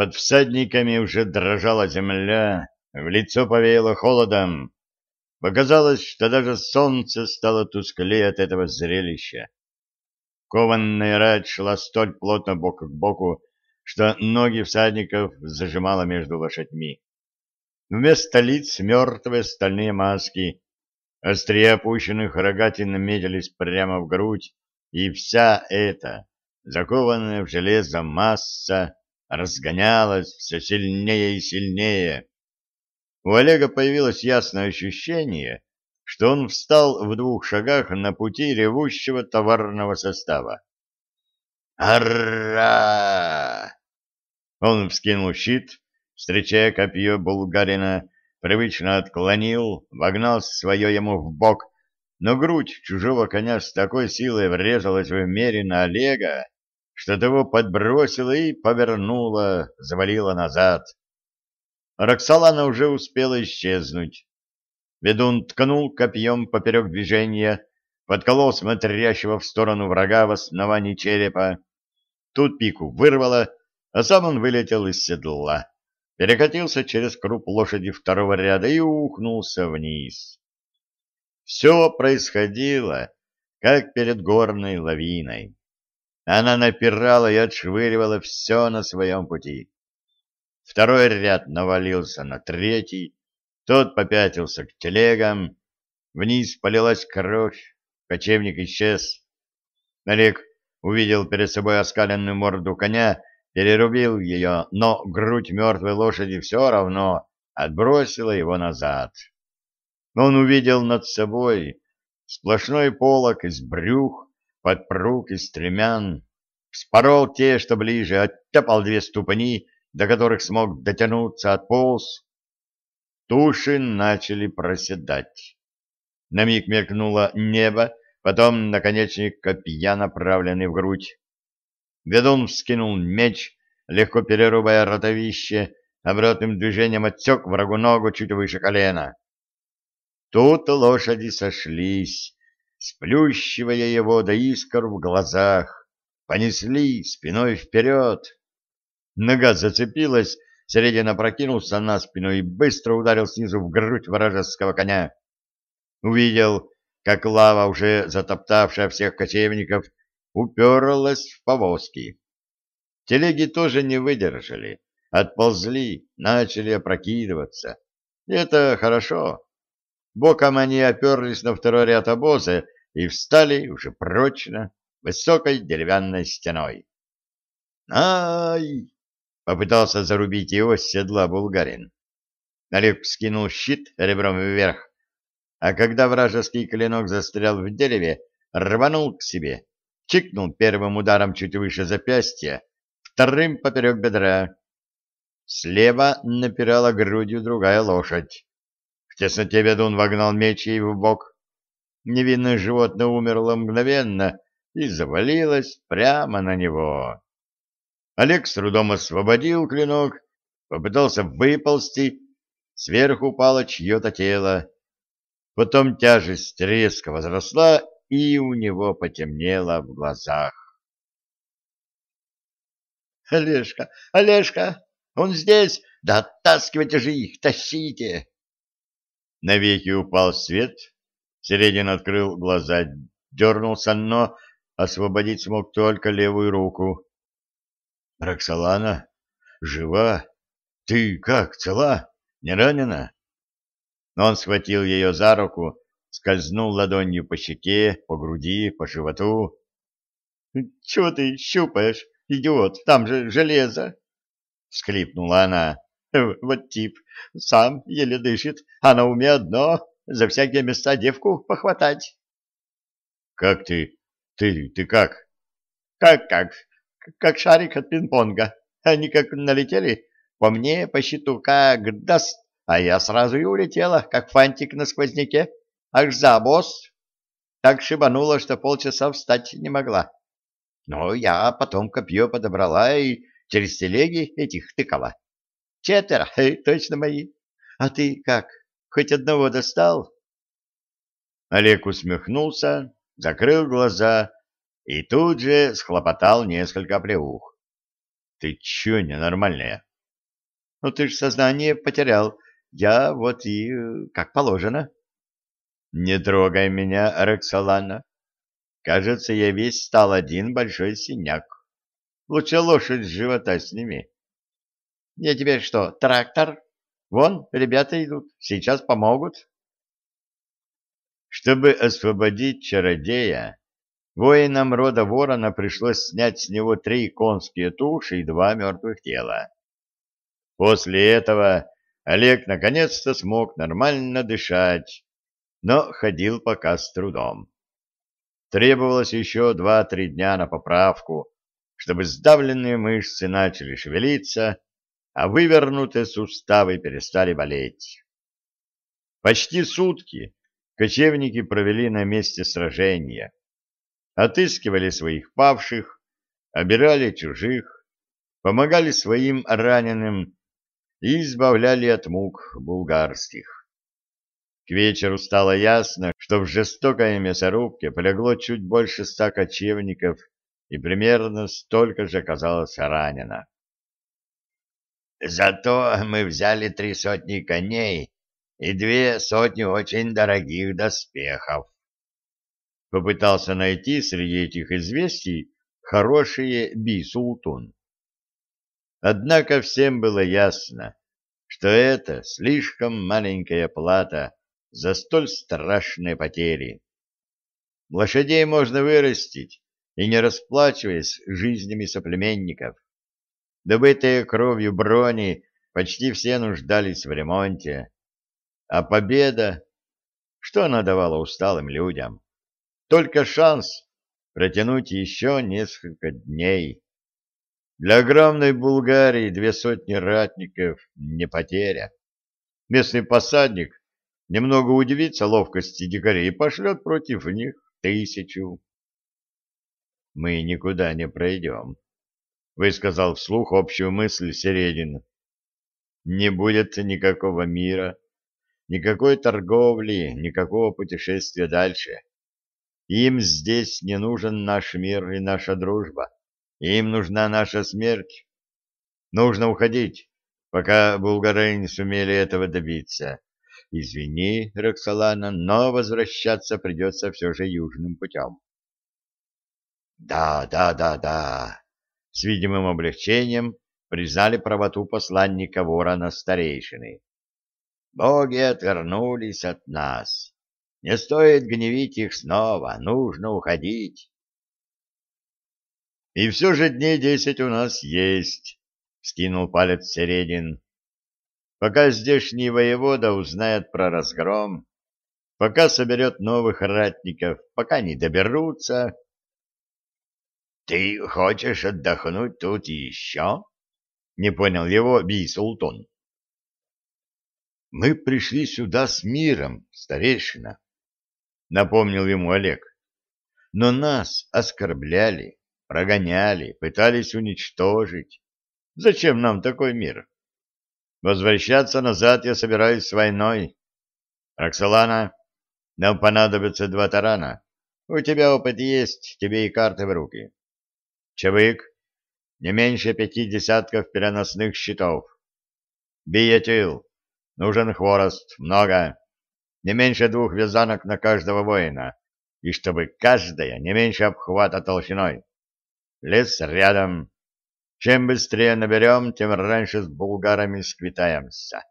Под всадниками уже дрожала земля, в лицо повеяло холодом. Показалось, что даже солнце стало тусклее от этого зрелища. Кованная рать шла столь плотно бок к боку, что ноги всадников зажимало между лошадьми. Вместо лиц мертвые стальные маски, острия опущенных рогатин медились прямо в грудь, и вся эта, закованная в железо масса, разгонялась все сильнее и сильнее. У Олега появилось ясное ощущение, что он встал в двух шагах на пути ревущего товарного состава. «Ара!» Он вскинул щит, встречая копье булгарина, привычно отклонил, вогнал свое ему в бок, но грудь чужого коня с такой силой врезалась в мере Олега, что того подбросило и повернуло, завалило назад. Роксолана уже успела исчезнуть. Ведун ткнул копьем поперек движения, подколол смотрящего в сторону врага в основании черепа. Тут пику вырвало, а сам он вылетел из седла, перекатился через круп лошади второго ряда и ухнулся вниз. Все происходило, как перед горной лавиной. Она напирала и отшвыривала все на своем пути. Второй ряд навалился на третий, тот попятился к телегам, вниз полилась кровь, кочевник исчез. Олег увидел перед собой оскаленную морду коня, перерубил ее, но грудь мертвой лошади все равно отбросила его назад. Он увидел над собой сплошной полог из брюх, подпруг и стремян, вспорол те, что ближе, оттяпал две ступни до которых смог дотянуться, отполз, туши начали проседать. На миг мелькнуло небо, потом наконечник копья, направленный в грудь. Ведун вскинул меч, легко перерубая ротовище, обратным движением отсек врагу ногу чуть выше колена. Тут лошади сошлись, сплющивая его до искр в глазах, понесли спиной вперед. Нога зацепилась, Середина прокинулся на спину и быстро ударил снизу в грудь вражеского коня. Увидел, как лава, уже затоптавшая всех кочевников, уперлась в повозки. Телеги тоже не выдержали, отползли, начали опрокидываться. Это хорошо. Боком они оперлись на второй ряд обоза и встали уже прочно, высокой деревянной стеной. «Ай!» Попытался зарубить его с седла булгарин. Олег скинул щит ребром вверх, а когда вражеский клинок застрял в дереве, рванул к себе, чикнул первым ударом чуть выше запястья, вторым поперек бедра. Слева напирала грудью другая лошадь. Тесноте ведун вогнал меч ей в бок. Невинное животное умерло мгновенно и завалилось прямо на него. Олег с трудом освободил клинок, попытался выползти, сверху упало чье-то тело. Потом тяжесть резко возросла, и у него потемнело в глазах. «Олежка! Олежка! Он здесь! Да оттаскивайте же их! Тащите!» Навеки упал свет, Середин открыл глаза, дернулся, но освободить смог только левую руку. Роксолана? Жива? Ты как, цела? Не ранена? Он схватил ее за руку, скользнул ладонью по щеке, по груди, по животу. — Чего ты щупаешь, идиот? Там же железо! — всхлипнула она. — Вот тип, сам еле дышит, а на уме одно — за всякие места девку похватать. — Как ты? Ты, ты как? — Как-как? как шарик от пинг-понга. Они как налетели, по мне по счету как даст, а я сразу и улетела, как фантик на сквозняке, аж за босс. Так шибануло, что полчаса встать не могла. Но я потом копье подобрала и через телеги этих тыкала. Четверо, точно мои. А ты как, хоть одного достал? Олег усмехнулся, закрыл глаза и тут же схлопотал несколько плеух. — Ты чё ненормальная? Ну, ты ж сознание потерял. Я вот и как положено. Не трогай меня, Роксолана. Кажется, я весь стал один большой синяк. Лучше лошадь с живота сними. Я тебе что, трактор? Вон, ребята идут, сейчас помогут. Чтобы освободить чародея, воинам рода ворона пришлось снять с него три конские туши и два мертвых тела. После этого Олег наконец-то смог нормально дышать, но ходил пока с трудом. Требовалось еще два-три дня на поправку, чтобы сдавленные мышцы начали шевелиться, а вывернутые суставы перестали болеть. Почти сутки кочевники провели на месте сражения, отыскивали своих павших, обирали чужих, помогали своим раненым и избавляли от мук булгарских. К вечеру стало ясно, что в жестокой мясорубке полегло чуть больше ста кочевников и примерно столько же оказалось ранено. Зато мы взяли три сотни коней и две сотни очень дорогих доспехов. Попытался найти среди этих известий хорошие бисултун. Однако всем было ясно, что это слишком маленькая плата за столь страшные потери. Лошадей можно вырастить, и не расплачиваясь жизнями соплеменников. Добытые кровью брони почти все нуждались в ремонте. А победа, что она давала усталым людям? Только шанс протянуть еще несколько дней. Для огромной Булгарии две сотни ратников — не потеря. Местный посадник немного удивится ловкости дикарей и пошлет против них тысячу мы никуда не пройдем, — высказал вслух общую мысль Середин. Не будет никакого мира, никакой торговли, никакого путешествия дальше. Им здесь не нужен наш мир и наша дружба. Им нужна наша смерть. Нужно уходить, пока булгары не сумели этого добиться. Извини, Роксолана, но возвращаться придется все же южным путем. Да, да, да, да. С видимым облегчением признали правоту посланника ворона старейшины. Боги отвернулись от нас. Не стоит гневить их снова, нужно уходить. И все же дней десять у нас есть, — скинул палец Середин. Пока здешний воевода узнает про разгром, пока соберет новых ратников, пока не доберутся, ты хочешь отдохнуть тут еще? Не понял его Би-Султон. Мы пришли сюда с миром, старейшина, напомнил ему Олег. Но нас оскорбляли, прогоняли, пытались уничтожить. Зачем нам такой мир? Возвращаться назад я собираюсь с войной. Роксолана, нам понадобится два тарана. У тебя опыт есть, тебе и карты в руки. Чевык, не меньше пяти десятков переносных щитов. Биетил, нужен хворост, много, не меньше двух вязанок на каждого воина, и чтобы каждая не меньше обхвата толщиной. Лес рядом. Чем быстрее наберем, тем раньше с булгарами сквитаемся.